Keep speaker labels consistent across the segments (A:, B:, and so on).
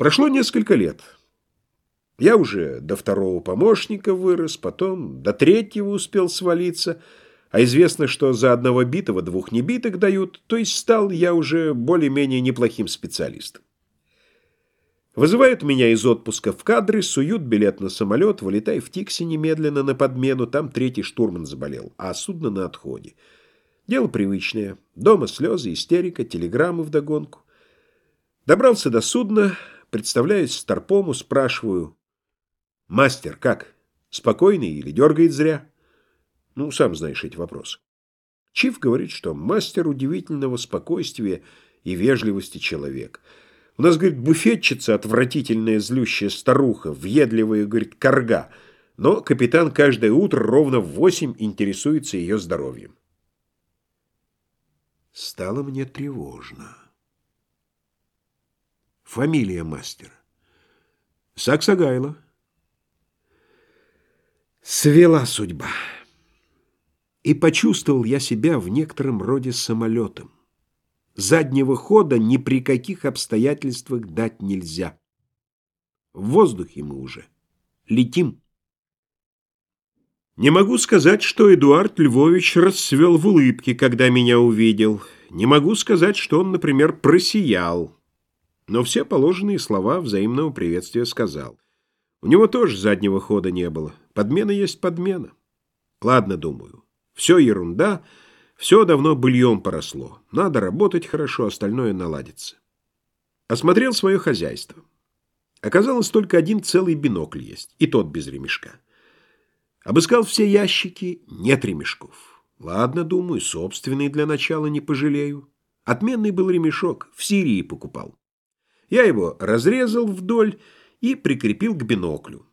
A: Прошло несколько лет. Я уже до второго помощника вырос, потом до третьего успел свалиться, а известно, что за одного битого двух небиток дают, то есть стал я уже более-менее неплохим специалистом. Вызывают меня из отпуска в кадры, суют билет на самолет, вылетай в Тикси немедленно на подмену, там третий штурман заболел, а судно на отходе. Дело привычное. Дома слезы, истерика, телеграммы вдогонку. Добрался до судна, представляюсь Старпому, спрашиваю. «Мастер, как? Спокойный или дергает зря?» Ну, сам знаешь эти вопросы. Чиф говорит, что мастер удивительного спокойствия и вежливости человек. У нас, говорит, буфетчица, отвратительная злющая старуха, въедливая, говорит, корга, но капитан каждое утро ровно в восемь интересуется ее здоровьем. Стало мне тревожно. Фамилия мастера. Саксагайло. Свела судьба. И почувствовал я себя в некотором роде самолетом. Заднего хода ни при каких обстоятельствах дать нельзя. В воздухе мы уже. Летим. Не могу сказать, что Эдуард Львович расцвел в улыбке, когда меня увидел. Не могу сказать, что он, например, просиял. Но все положенные слова взаимного приветствия сказал. У него тоже заднего хода не было. Подмена есть подмена. Ладно, думаю. Все ерунда, все давно быльем поросло. Надо работать хорошо, остальное наладится. Осмотрел свое хозяйство. Оказалось, только один целый бинокль есть, и тот без ремешка. Обыскал все ящики, нет ремешков. Ладно, думаю, собственный для начала не пожалею. Отменный был ремешок, в Сирии покупал. Я его разрезал вдоль и прикрепил к биноклю.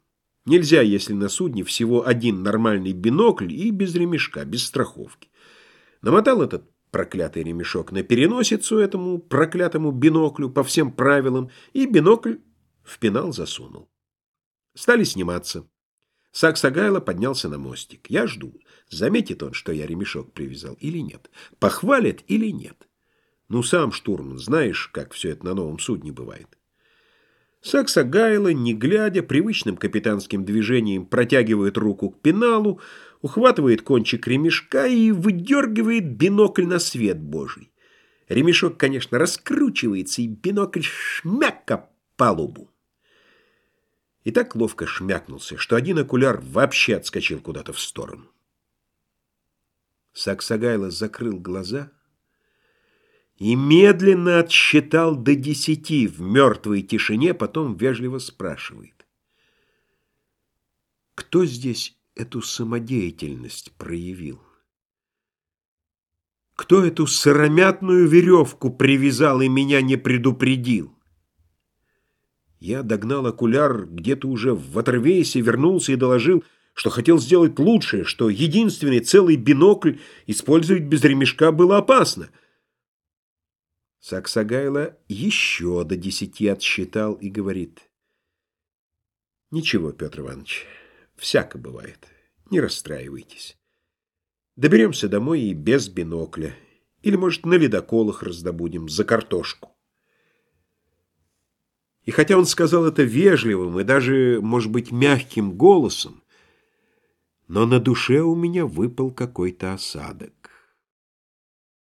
A: Нельзя, если на судне всего один нормальный бинокль и без ремешка, без страховки. Намотал этот проклятый ремешок на переносицу этому проклятому биноклю по всем правилам и бинокль в пенал засунул. Стали сниматься. Саксагайло поднялся на мостик. Я жду, заметит он, что я ремешок привязал или нет. Похвалит или нет. Ну, сам штурман, знаешь, как все это на новом судне бывает. Саксагайло, не глядя, привычным капитанским движением протягивает руку к пеналу, ухватывает кончик ремешка и выдергивает бинокль на свет божий. Ремешок, конечно, раскручивается, и бинокль шмяка палубу и так ловко шмякнулся, что один окуляр вообще отскочил куда-то в сторону. Саксагайло закрыл глаза и медленно отсчитал до десяти в мертвой тишине, потом вежливо спрашивает. Кто здесь эту самодеятельность проявил? Кто эту сыромятную веревку привязал и меня не предупредил? Я догнал окуляр где-то уже в Ватервейсе, вернулся и доложил, что хотел сделать лучшее, что единственный целый бинокль использовать без ремешка было опасно. Саксагайло еще до десяти отсчитал и говорит. «Ничего, Петр Иванович, всяко бывает. Не расстраивайтесь. Доберемся домой и без бинокля. Или, может, на ледоколах раздобудем за картошку». И хотя он сказал это вежливым и даже, может быть, мягким голосом, но на душе у меня выпал какой-то осадок.